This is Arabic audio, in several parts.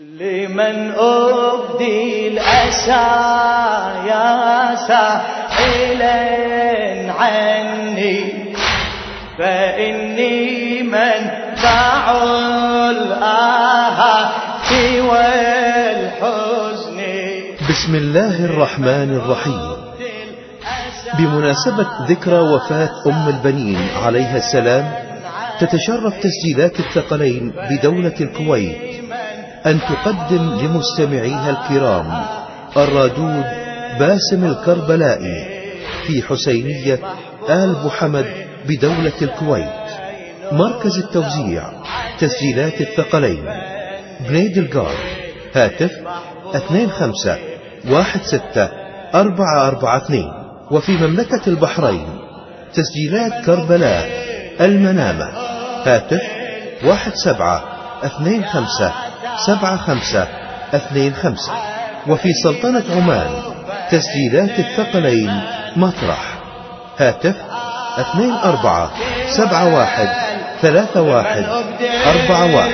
لمن أبدي الأسى يا سائلا عني فإني من باع الآهات والحزن. بسم الله الرحمن الرحيم. بمناسبة ذكرى وفاة أم البنين عليها السلام تتشرف تسجيلات الثقلين بدولة الكويت. أن تقدم لمستمعيها الكرام الرادود باسم الكربلائي في حسينية آل محمد بدولة الكويت. مركز التوزيع تسجيلات الثقلين. بنيد الجار هاتف 25 16 442 وفي مملكة البحرين تسجيلات كربلاء المنامة هاتف 17 25 سبعة خمسة اثنين خمسة. وفي سلطنة عمان تسجيلات الثقلين مطرح. هاتف اثنين أربعة سبعة واحد ثلاثة واحد أربعة واحد.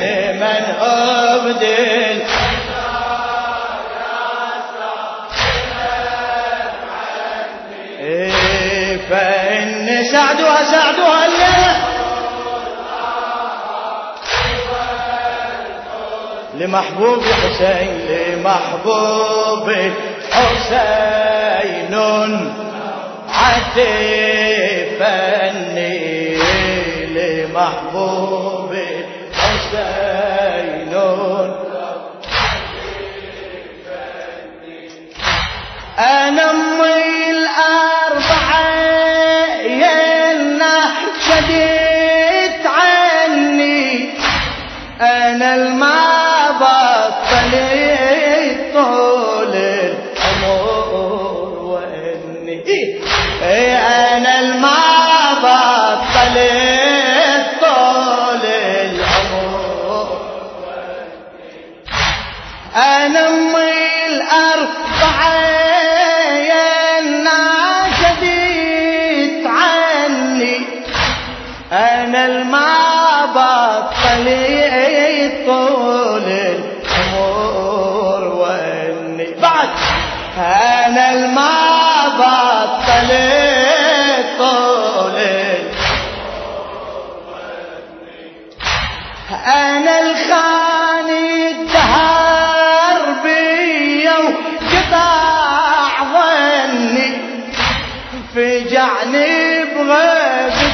إيه، فإن سعدها سعدها لمحبوب حسين لمحبوب حسين. عتفني لمحبوب حسين. أنا أمي الأربعة ينا شديت عني أنا المال أنا أمي الأربعة شديد عني أنا الما بطلت طول أنا الما بطل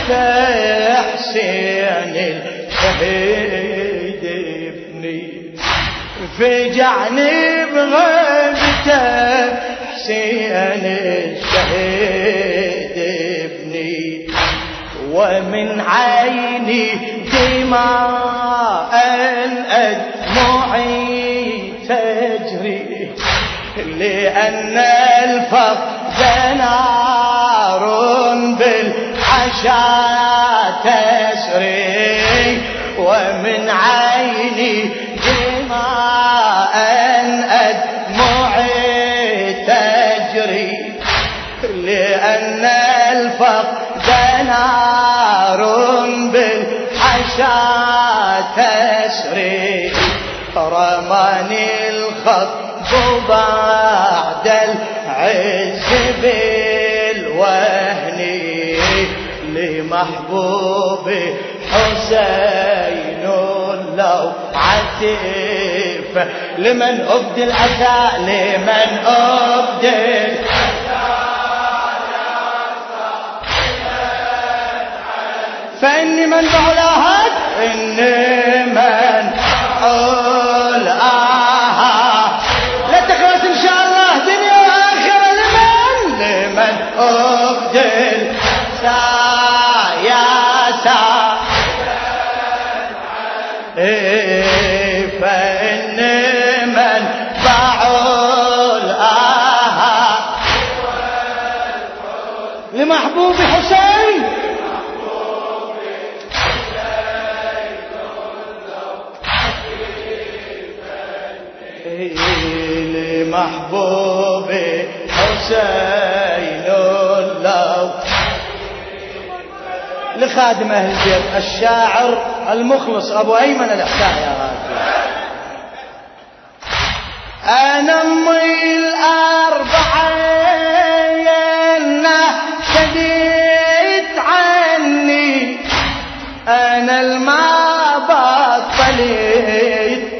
بغيبته حسين الشهيد ابني. فجعني بغيبته حسين الشهيد ابني. ومن عيني دماء أدمعي تجري لأن الفقد نار بالحشا تسري ومن عيني دماء أدمعي تجري. لأن الفقد نار بالحشا تسري رماني الخط بعد العز بالوهن لمحبوبي حسين لو عتيفة لمن أبدي الأسى لمن أبدي فإني من بعلاهات إني من علاها المحبوب حسين المحبوب حسين لو لخادم أهل البيت الشاعر المخلص. أبو أيمن الإحساء يا غالي أمي الأربعة أنا الما بطلت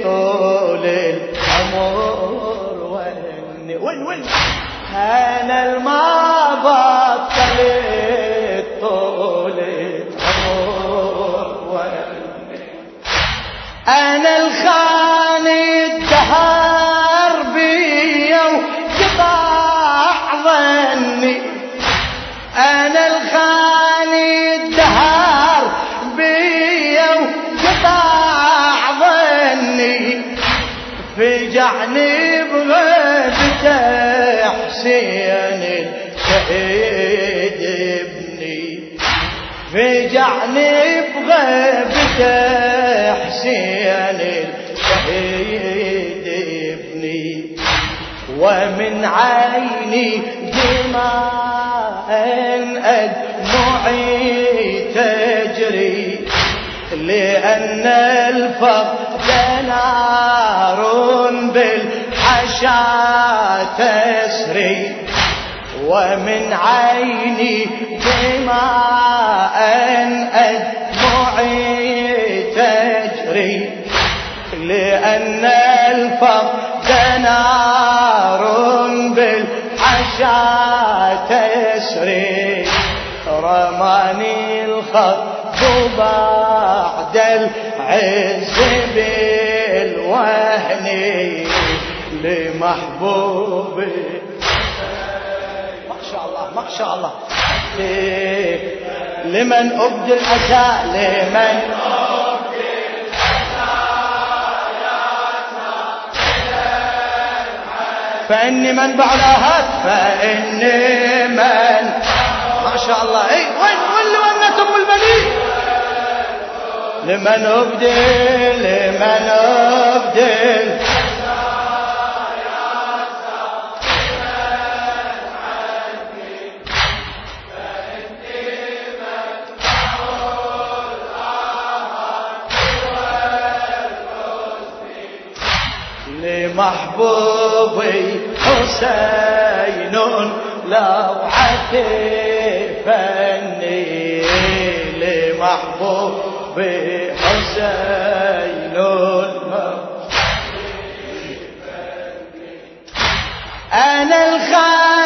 طول العمر وين وين وين؟ أنا الما بطلت طول العمر وين أنا الخان الدهر بيا وقطع ظني. أنا الخان فجعني بغيبته حسين الشهيد ابني. فجعني بغيبته حسين الشهيد ابني. ومن عيني دماء أدمعي تجري لأن الفقد نار بالحشا تسري ومن عيني دماء أدمعي تجري لأن الفقد نار بالحشا تسري. رماني الخط بعد العز بالوهن لمحبوبي ما شاء الله ما شاء الله. لمن أبدي الأسى لمن فإني من بعد أهات فإني من ما شاء الله. اي وين؟ لمن أبدل لمن أبدل. لمحبوبي حسين لو عتفني لمحبوبي حسين أنا الخابت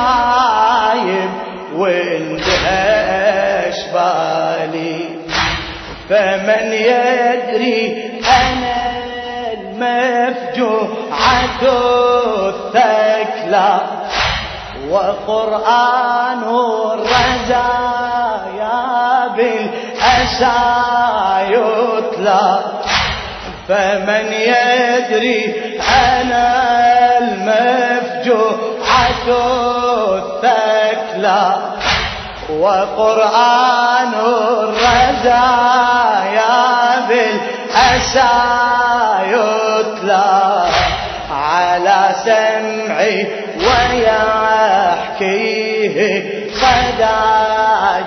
النوايب وانتهى اشبالي فمن يدري أنا المفجوعة الثكلى وقرآن الرزايا بالأسى يتلى فمن يدري أنا المفجوعة الثكلى وقرآن الرزايا بالأسى يتلى على سمعي ويحكيه صدى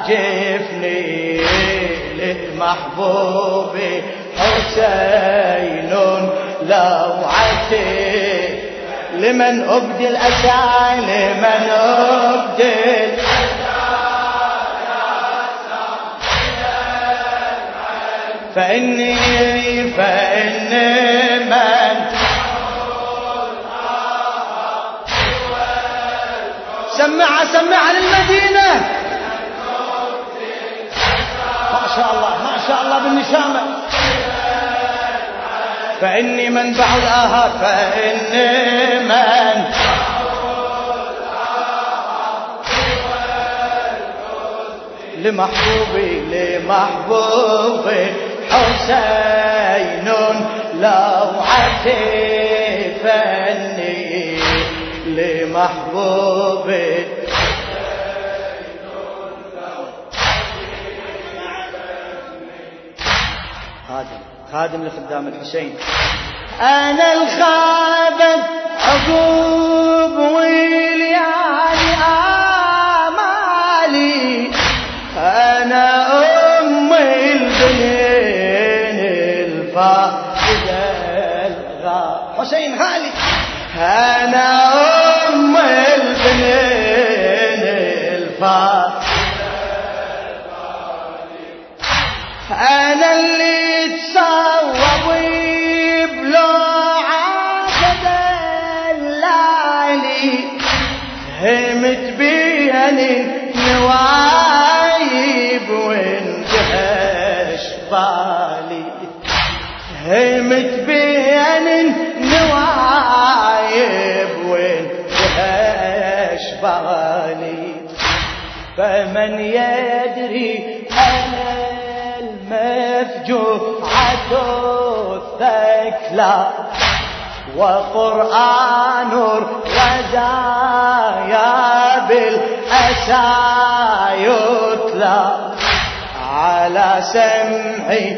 جفني للمحبوب حسين لوعتي لمن أبدي الأسى لمن أبدي فإني فإني من سمع سمع للمدينة. ما شاء الله ما شاء الله بالنشامة. فإني منبع الآهات فإني من لمحبوبي لمحبوبي حسين لو عتفني لمحبوبي خادم خادم لخدام الحسين. أنا الخادم عقوب ويليالي آمالي. أنا أم البنين الفائدة الغا. حسين غالي أنا أم البنين الفائدة بالي فمن يدري أنا المفجوعة الثكلى وقرآن الرزايا بالأسى يتلى على سمعي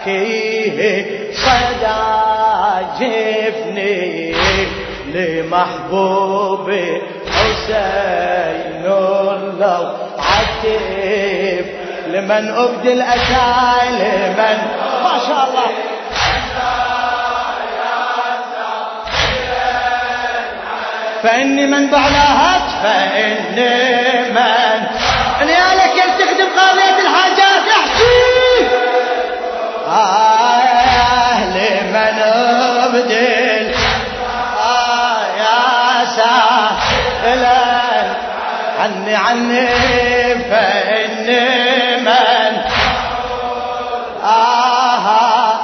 ويحكيه صدى جفني لمحبوبي حسين لو عتب لمن أبدي الأسى لمن ما شاء الله. فإني من بعلاهات فإني من أنا لك تخدم قضية الحاجات احكي آه لمن أبدل آه سائلا عني عني فإني من آه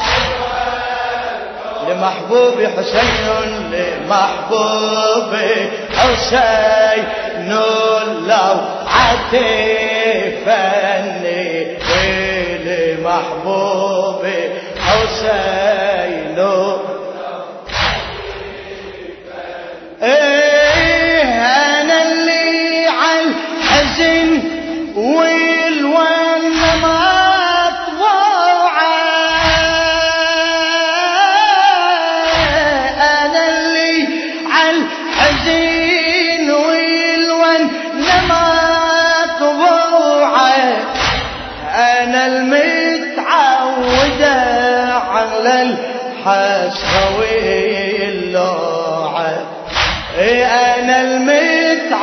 لمحبوبي حسين لمحبوبي حسين لو عتفني لمحبوبي حسين. إيه. حزن والون مطبوعه أنا اللي عن حزين والون مطبوعه أنا المتعودة على اللوعه إيه أنا المتعودة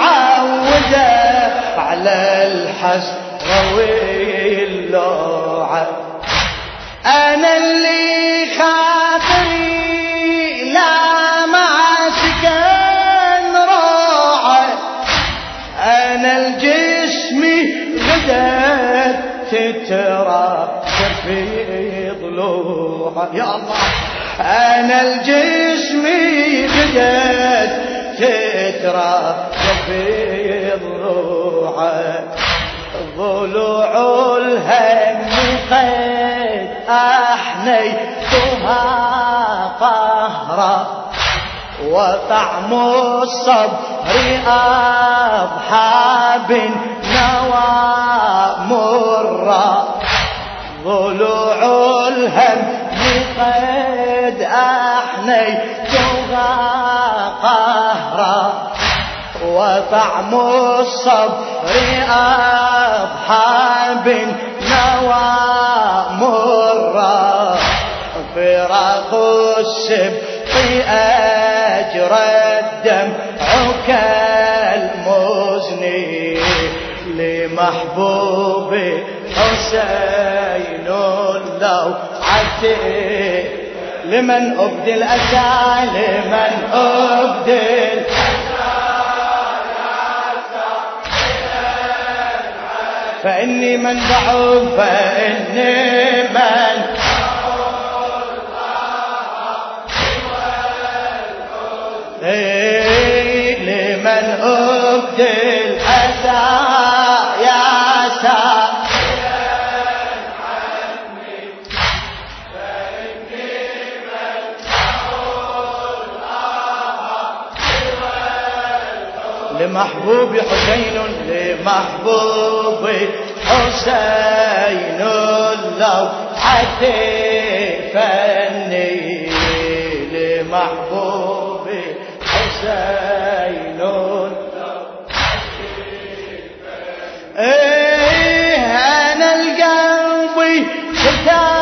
على الحسوي اللوعه أنا اللي خاطري لا سكن روعه أنا الجسم غدت تترى في ضلوعه يا الله. أنا الجسم غدت تترى في ضلوعه ضلوع الهم قد أحنيتها قهرا وطعم الصبر أضحى بالنوى مرا ضلوع الهم قد أحنيتها قهرا وطعم الصبر أضحى بالنوى مرا فراق السبط أجرى الدمع كالمزني لمحبوبي حسين ذوعتي لمن أبدي الأسى لمن أبدي فإني من ضعف فإني من لمن أبدي لمحبوب حسين لمحبوب حسين لو فني لمحبوب حسين إيه أنا القلب ستار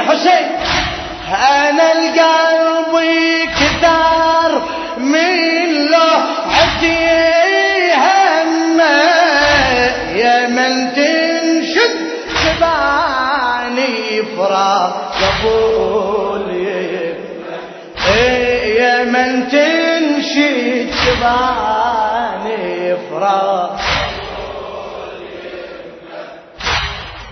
حسين حسين. أنا القلب كثار من عدي همة. يا من تنشد سباني فراق يقول يا من تنشد سباني فراق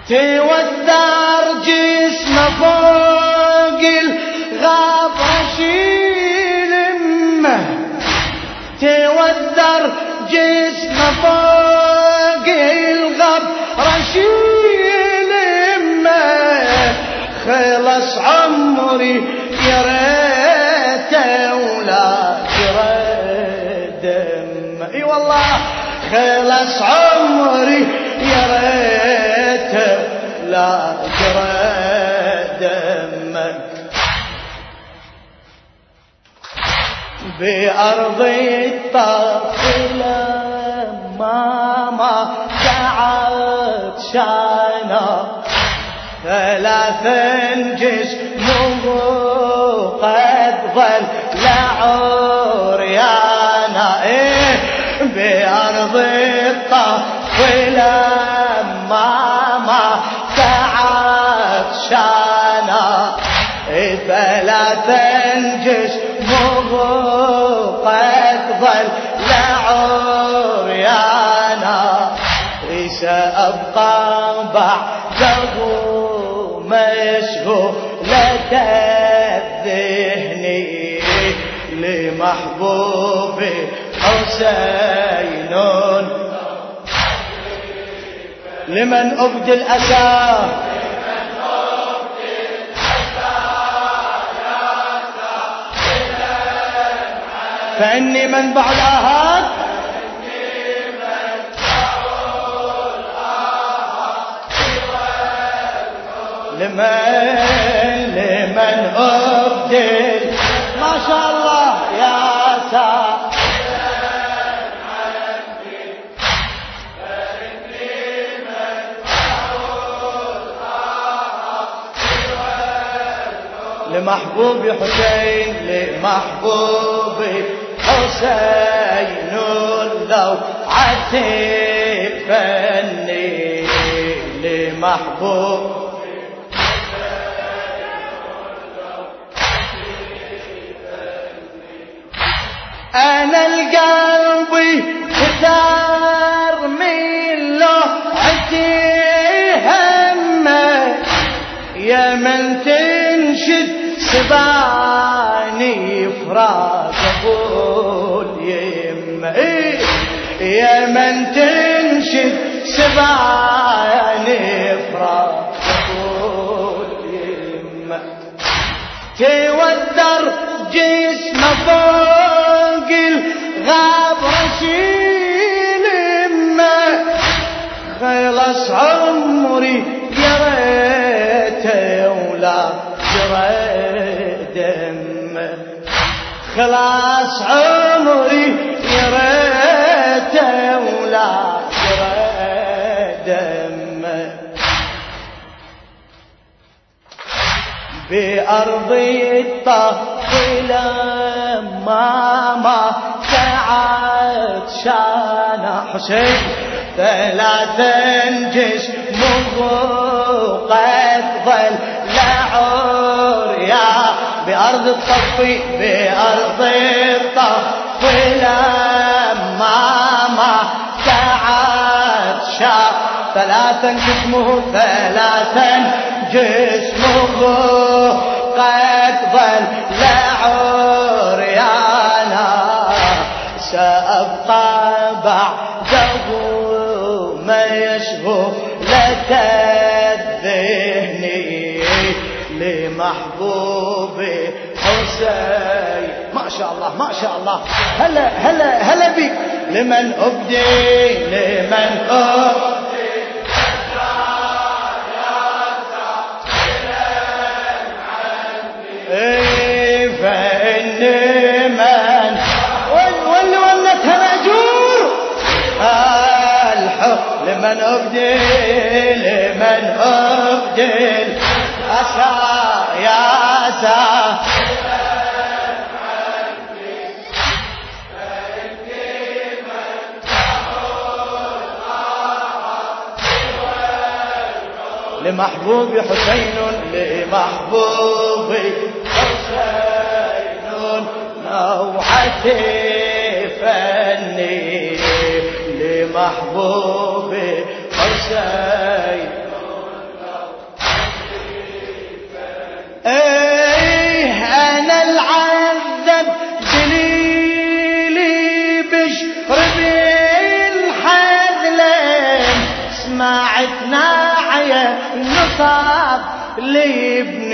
توثر جسمه فوق الغاب رشيل امه توثر جسمه فوق الغاب رشيل امه خلص عمري يا ريته ولا دم إي والله خلص عمري يا ريته لا جرى دمك. بأرض الطفلة ماما دعت شانا. ثلاثا جسمه قد ظل لعريانا إيه بأرض الطفلة ثلاثا جسمه قد ظل لعريانا سأبقى بعده مشغولة الذهن لمحبوب حسين. لمن أبدي الأسى فإني منبع الآهات لمن لمن أبدل. ما شاء الله يا سا لمحبوب حسين لمحبوب حسين لو عتفني لمحبوب. أنا القلب كثار من لوحتي همه يا من تنشد سباني فراق يا من تنشد سباني فراق يمه تودر جسمه فوق الغاب رشيل امه خلص عمري يا ريته ولا جرى خلاص عمري يا ميته ولا دمه بأرضي الطفلة ما ما سعد شان حسين ثلاثا جسمه قد ظل لعريا بأرض الطفي بأرض الطفي لما ثلاثا جسمه ثلاثا جسمه. قد ظل لعريانا سأبقى بعده ما يشهو لك الذهني لمحبوبي حسين. ما شاء الله ما شاء الله. هلا هلا هلا بك لمن أبدي لمن أبدي. لمن أبدي لمن أبدي أسى يا أسى لمحبوب حسين لمحبوب حسين نوعة لمحبوب حسين إيه أنا العذب دليلي بشر بالحذلين سمعت ناعية نصاب لابني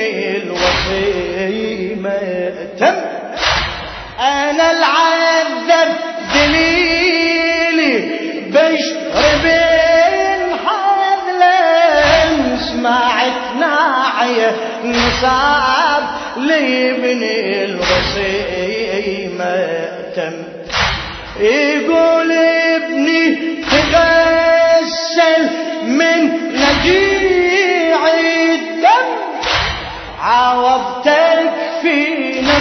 نصاب لابني الوصي مأتم يقول ابني تغسل من نجيع الدم. عوضتك في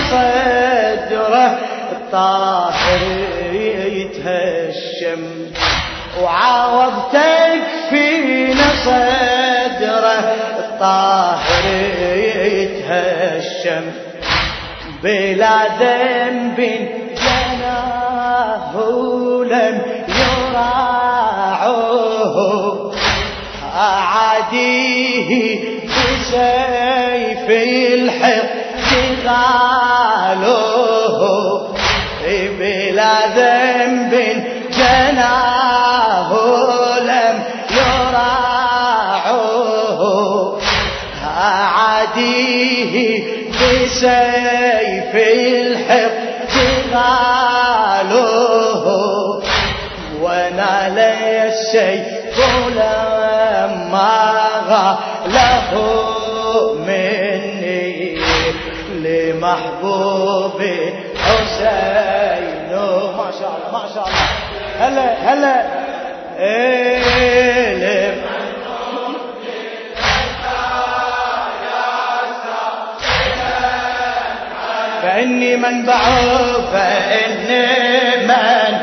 صدره الطاهر يتهشم. وعوضتك في صدره الطاهر يتهشم بلا ذنب جناه لم يراعوه. أعاديه بسيف الحق غالوه بلا ذنب جناه لم يراعوه. أعاديه بسيف الحق غالوه ونال السيف لما غاله مني لمحبوبي حسين ما شاء الله ما شاء الله. هلا هلا. إيه. فإني منبعه فإني من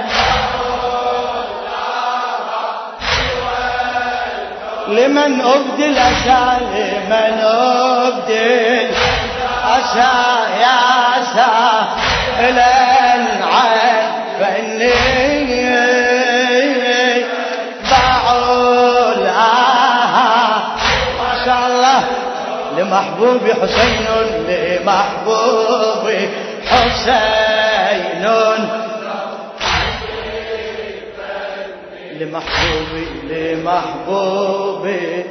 لمن أبدي الأسى لمن أبدي الأسى يا أسى الأنعام فإني بعول آه ما شاء الله لمحبوبي حسين لمحبوبي حسين. لمحبوبي لمحبوبي.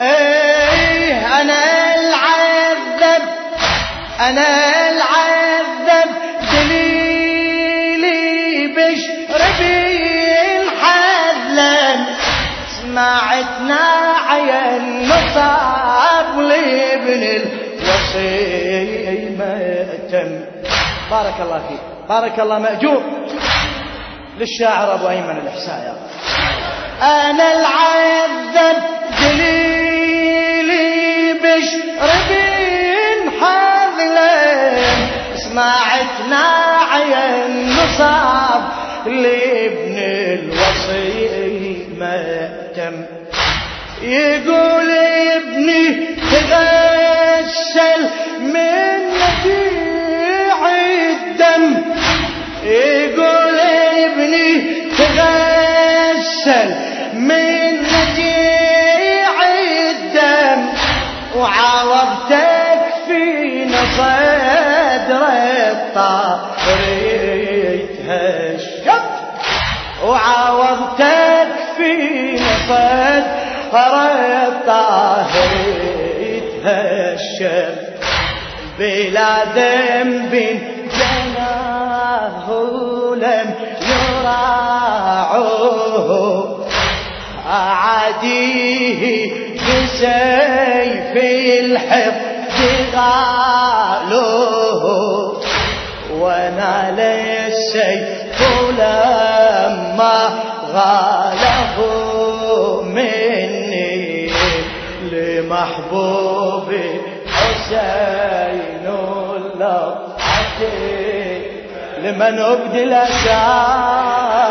إيه أنا العذب أنا العذب. دليلي بشربي الحذلن سمعت ناعيا نصاب لابن الوصي مأتم بارك الله فيك. بارك الله مأجور. للشاعر أبو أيمن الإحساء أنا العذب دليلي بشربين حذلين سمعت ناعي النصاب لابن الوصي مأتم يقول ابني تغسل من نبيع الدم. يقول ابني تغسل من نجيع الدم. وعوضتك في صدر الطاهر يتهشم وعوضتك في صدر الطاهر يتهشم بلا ذنب جناه لم يراعوه. أعاديه بسيف الحفظ غالوه ونال السيف لما غاله. لمحبوبي حسين الله لمن أبدل أساي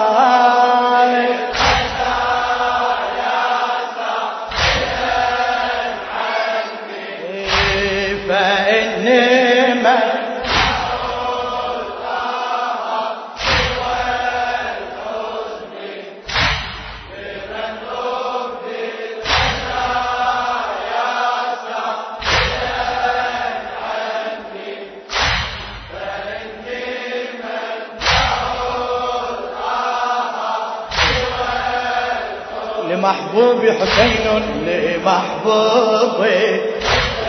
لمحبوبي حسين لمحبوبي.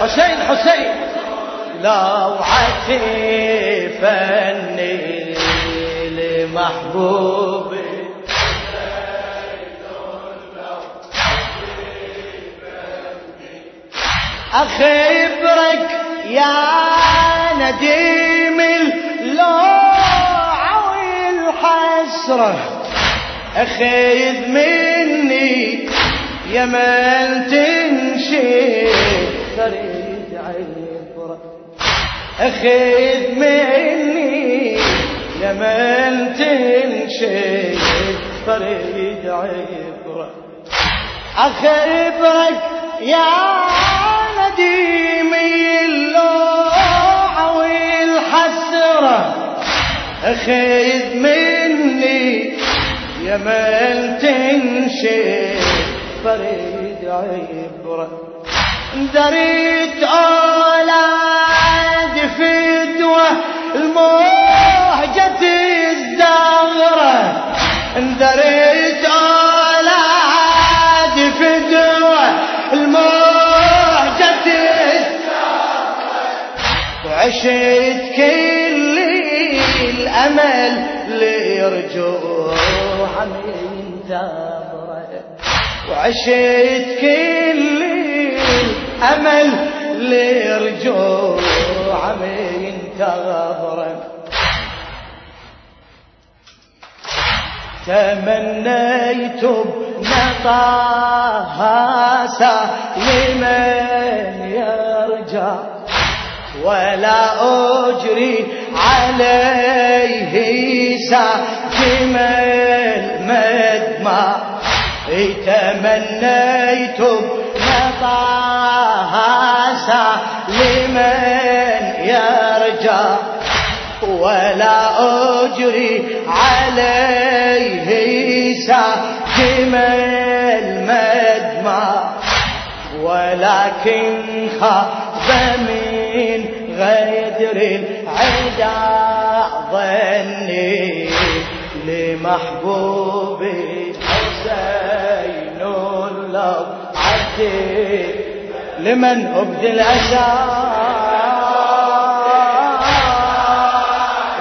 حسين حسين. لو فني لمحبوبي. أخبرك يا نديم اللوع والحسرة. أخذ مني يا من تنشي. خريج عبرة أخذ مني يا من تنشي. خريج عبرة أخبرك يا نديمي اللوع والحسرة. أخذ مني يا من تنشي فريد عبرة دريت أولاد فدوة الموهجة الزغرة دريت أولاد فدوة الموهجة وعشت كل الأمل ليرجوه من ثمره وعشت كل الأمل لرجوع من ثغره تمنيت بنطاها لمن يرجع. ولا أجري عليه ساكم المدمع. تمنيت نطاها لمن يرجع. ولا أجري عليه ساكم المدمع. ولكن خاف من غدر العدا ظني لمحبوبي حسين لو عدي لمن أبدي الأسى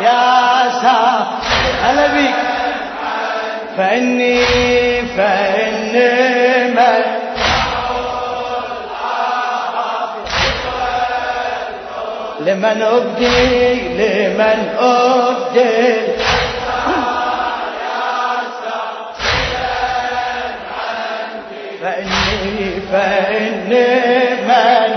يا سا هلا بيك فإني فإني لمن أبدي لمن أبدي. فإني فإني من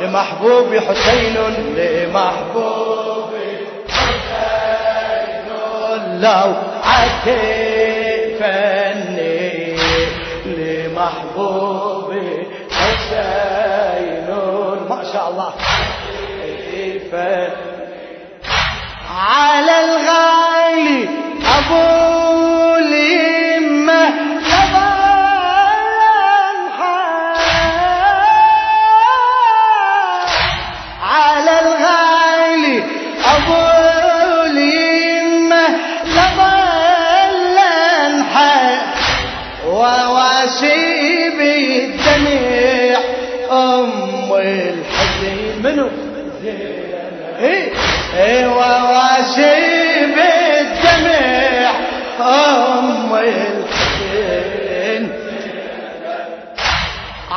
لمحبوبي حسين لمحبوبي حسين. لو عتفني لمحبوبي على الغالي أبو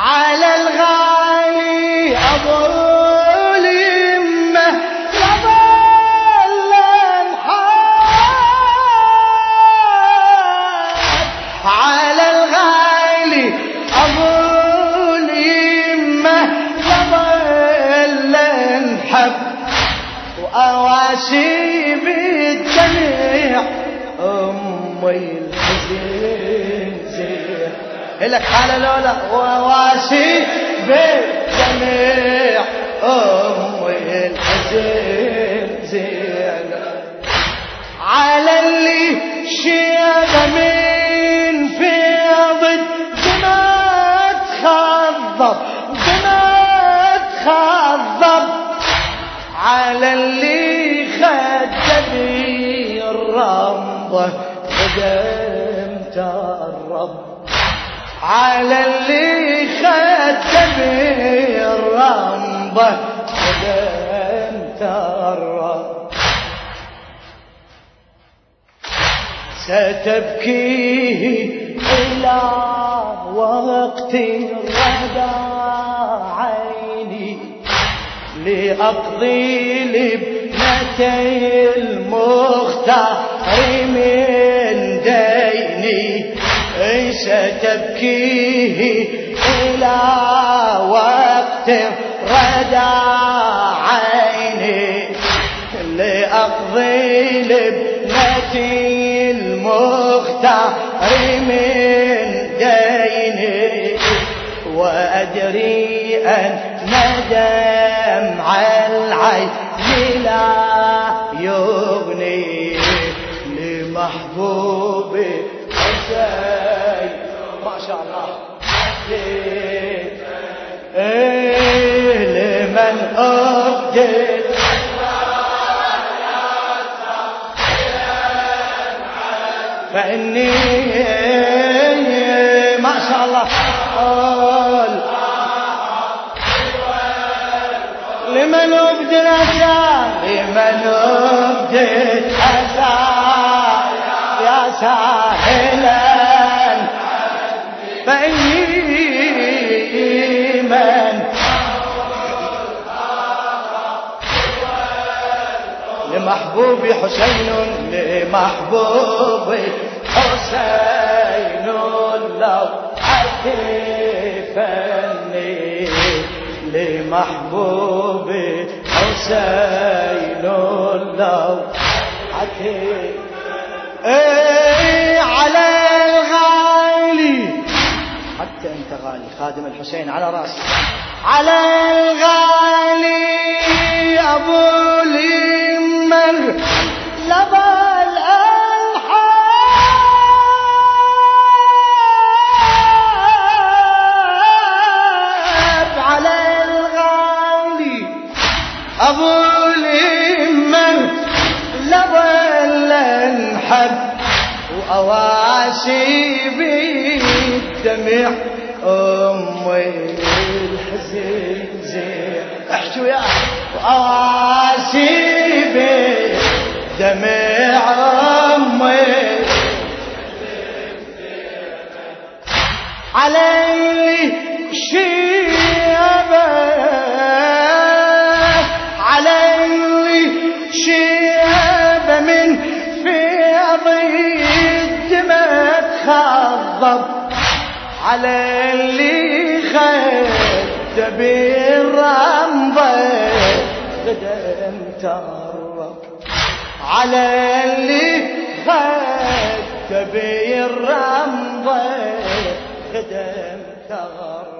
على لك حالة لولا وواسي بالدمع أمي الحزين زين على اللي شيب من فيض بما تخضب بما تخضب. على اللي خد الرمضة على اللي خد بي الرمضة خدمت الرب ستبكيه إلى وقت الردى عيني. لأقضي لابنتي المختار من ديني. ستبكيه إلى وقت ردى عيني لأقضي لابنتي المختار من ديني وأدري أن دمع العين لا يغني لمحبوبي. شاء الله إيه لمن أبدل فإني ما شاء الله. قول لمن أبدل أسى لمن أبدل أسى. يا ساهلا فإني من لمحبوبي حسين لمحبوبي حسين لو عتفني لمحبوبي حسين لو عتفني إيه على حتى أنت غالي. خادم الحسين على راسي على الغالي أبو اليمن لبى الالحاب على الغالي أبو اليمن لبى الانحب وأواسي بالدمع أمي الحزين زين احجوا يا وأواسي بالدمع أمي. علي شيبة تخضب على اللي خد بالرمضة غدا ترب على اللي خد بالرمضة غدا تغرب